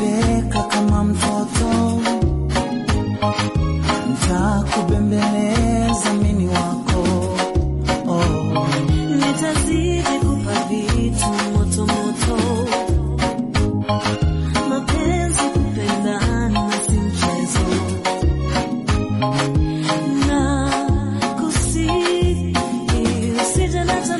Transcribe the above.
Deka kama mtoto, nitakubembelea. and that's a